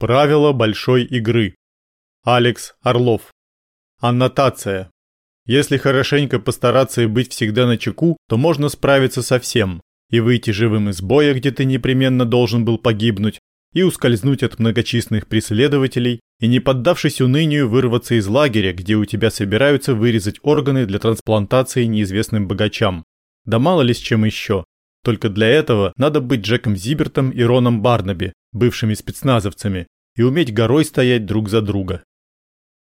Правила большой игры. Алекс Орлов. Аннотация. Если хорошенько постараться и быть всегда на чеку, то можно справиться со всем. И выйти живым из боя, где ты непременно должен был погибнуть, и ускользнуть от многочисленных преследователей, и не поддавшись унынию вырваться из лагеря, где у тебя собираются вырезать органы для трансплантации неизвестным богачам. Да мало ли с чем еще. Только для этого надо быть Джеком Зибертом и Роном Барнаби, бывшими спецназовцами, и уметь горой стоять друг за друга.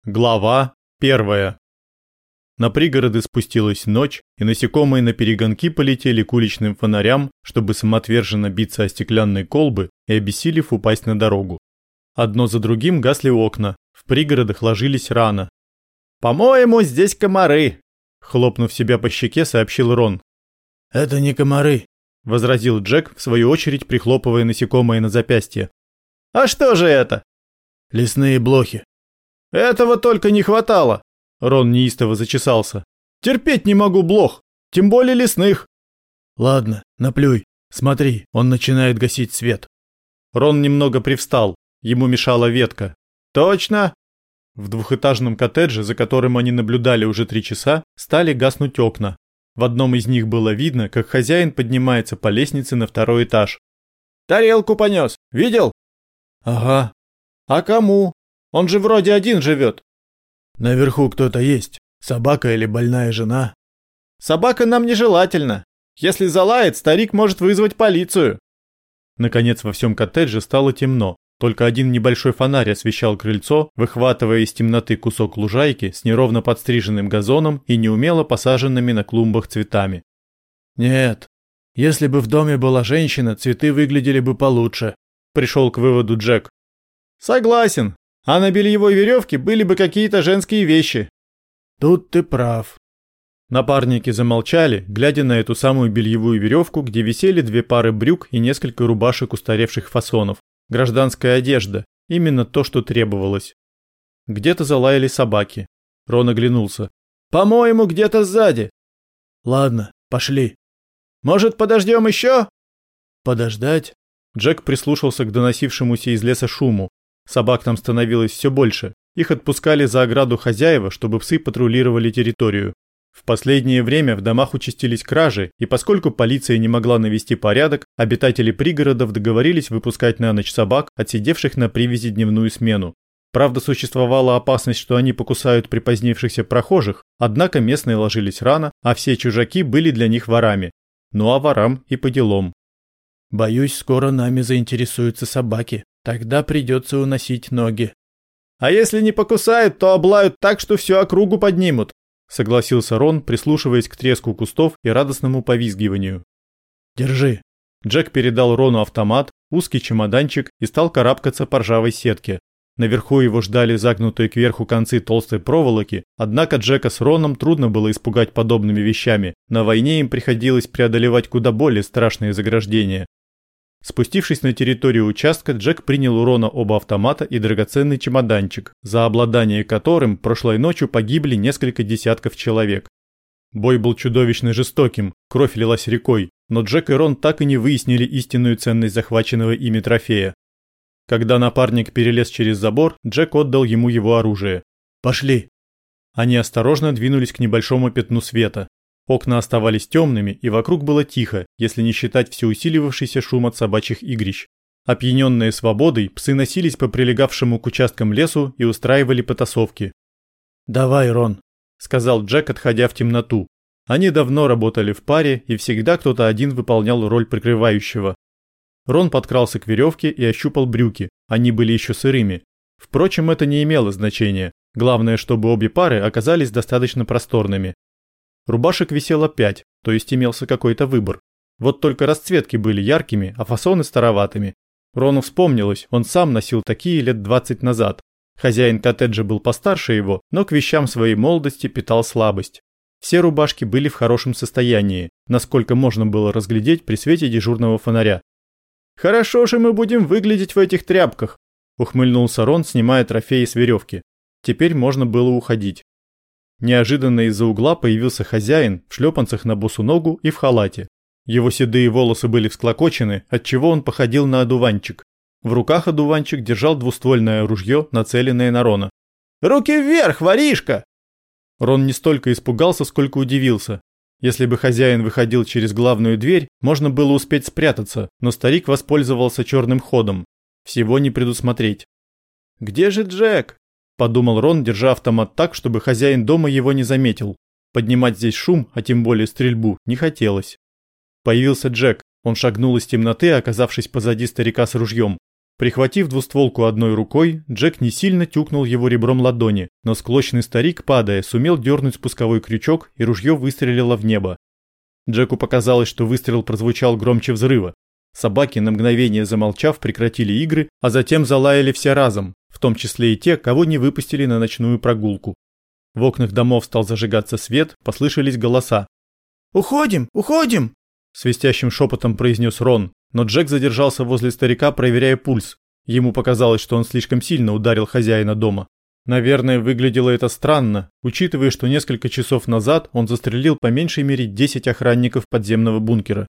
Глава первая. На пригороды спустилась ночь, и насекомые на перегонки полетели к уличным фонарям, чтобы самоотверженно биться о стеклянные колбы и, обессилев, упасть на дорогу. Одно за другим гасли окна, в пригородах ложились рано. «По-моему, здесь комары!» Хлопнув себя по щеке, сообщил Рон. «Это не комары», – возразил Джек, в свою очередь прихлопывая насекомое на запястье. «А что же это?» «Лесные блохи». «Этого только не хватало!» Рон неистово зачесался. «Терпеть не могу блох, тем более лесных!» «Ладно, наплюй. Смотри, он начинает гасить свет». Рон немного привстал, ему мешала ветка. «Точно!» В двухэтажном коттедже, за которым они наблюдали уже три часа, стали гаснуть окна, в одном из них было видно, как хозяин поднимается по лестнице на второй этаж. «Тарелку понес. Видел?» «Ага». «А кому? Он же вроде один живет». «Наверху кто-то есть. Собака или больная жена?» «Собака нам нежелательно. Если залает, старик может вызвать полицию». Наконец во всем коттедже стало темно. Только один небольшой фонарь освещал крыльцо, выхватывая из темноты кусок лужайки с неровно подстриженным газоном и неумело посаженными на клумбах цветами. «Нет, если бы в доме была женщина, цветы выглядели бы получше», – пришел к выводу Джек. «Согласен. А на бельевой веревке были бы какие-то женские вещи». «Тут ты прав». Напарники замолчали, глядя на эту самую бельевую веревку, где висели две пары брюк и несколько рубашек устаревших фасонов. Гражданская одежда. Именно то, что требовалось. Где-то залаяли собаки. Рон оглянулся. «По-моему, где-то сзади». «Ладно, пошли». «Может, подождем еще?» «Подождать?» Джек прислушался к доносившемуся из леса шуму. Собак там становилось все больше. Их отпускали за ограду хозяева, чтобы псы патрулировали территорию. В последнее время в домах участились кражи, и поскольку полиция не могла навести порядок, обитатели пригородов договорились выпускать на ночь собак, отсидевших на привязи дневную смену. Правда, существовала опасность, что они покусают припозднившихся прохожих, однако местные ложились рано, а все чужаки были для них ворами. Ну а ворам и по делам. «Боюсь, скоро нами заинтересуются собаки. Тогда придется уносить ноги». «А если не покусают, то облают так, что всю округу поднимут», согласился Рон, прислушиваясь к треску кустов и радостному повизгиванию. Держи. Джек передал Рону автомат, узкий чемоданчик и стал карабкаться по ржавой сетке. Наверху его ждали загнутые кверху концы толстой проволоки, однако Джека с Роном трудно было испугать подобными вещами. На войне им приходилось преодолевать куда более страшные заграждения. Спустившись на территорию участка, Джек принял у Рона оба автомата и драгоценный чемоданчик, за обладание которым прошлой ночью погибли несколько десятков человек. Бой был чудовищно жестоким, кровь лилась рекой, но Джек и Рон так и не выяснили истинную ценность захваченного ими трофея. Когда напарник перелез через забор, Джек отдал ему его оружие. «Пошли!» Они осторожно двинулись к небольшому пятну света. Окна оставались темными, и вокруг было тихо, если не считать всеусиливавшийся шум от собачьих игрищ. Опьяненные свободой, псы носились по прилегавшему к участкам лесу и устраивали потасовки. «Давай, Рон», — сказал Джек, отходя в темноту. Они давно работали в паре, и всегда кто-то один выполнял роль прикрывающего. Рон подкрался к веревке и ощупал брюки, они были еще сырыми. Впрочем, это не имело значения. Главное, чтобы обе пары оказались достаточно просторными. Рубашек висело пять, то есть имелся какой-то выбор. Вот только расцветки были яркими, а фасоны староватыми. Рону вспомнилось, он сам носил такие лет 20 назад. Хозяин коттеджа был постарше его, но к вещам своей молодости питал слабость. Все рубашки были в хорошем состоянии, насколько можно было разглядеть при свете дежурного фонаря. «Хорошо же мы будем выглядеть в этих тряпках», – ухмыльнулся Рон, снимая трофеи с веревки. Теперь можно было уходить. Неожиданно из-за угла появился хозяин в шлепанцах на босу ногу и в халате. Его седые волосы были всклокочены, отчего он походил на одуванчик. В руках одуванчик держал двуствольное ружье, нацеленное на Рона. «Руки вверх, воришка!» Рон не столько испугался, сколько удивился. Если бы хозяин выходил через главную дверь, можно было успеть спрятаться, но старик воспользовался черным ходом. Всего не предусмотреть. «Где же Джек?» – подумал Рон, держа автомат так, чтобы хозяин дома его не заметил. Поднимать здесь шум, а тем более стрельбу, не хотелось. Появился Джек. Он шагнул из темноты, оказавшись позади старика с ружьем. Прихватив двустволку одной рукой, Джек не сильно тюкнул его ребром ладони, но склочный старик, падая, сумел дернуть спусковой крючок, и ружье выстрелило в небо. Джеку показалось, что выстрел прозвучал громче взрыва. Собаки, на мгновение замолчав, прекратили игры, а затем залаяли все разом, в том числе и те, кого не выпустили на ночную прогулку. В окнах домов стал зажигаться свет, послышались голоса. «Уходим! Уходим!» Свистящим шепотом произнес Рон, но Джек задержался возле старика, проверяя пульс. Ему показалось, что он слишком сильно ударил хозяина дома. Наверное, выглядело это странно, учитывая, что несколько часов назад он застрелил по меньшей мере 10 охранников подземного бункера.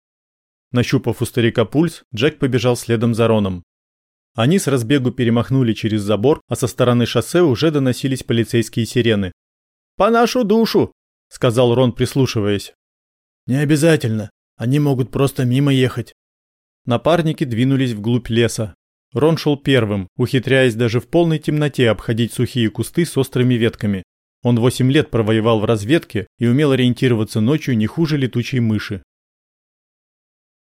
Нащупав у старика пульс, Джек побежал следом за Роном. Они с разбегу перемахнули через забор, а со стороны шоссе уже доносились полицейские сирены. «По нашу душу!» – сказал Рон, прислушиваясь. «Не обязательно. Они могут просто мимо ехать. Напарники двинулись вглубь леса. Рон шел первым, ухитряясь даже в полной темноте обходить сухие кусты с острыми ветками. Он восемь лет провоевал в разведке и умел ориентироваться ночью не хуже летучей мыши.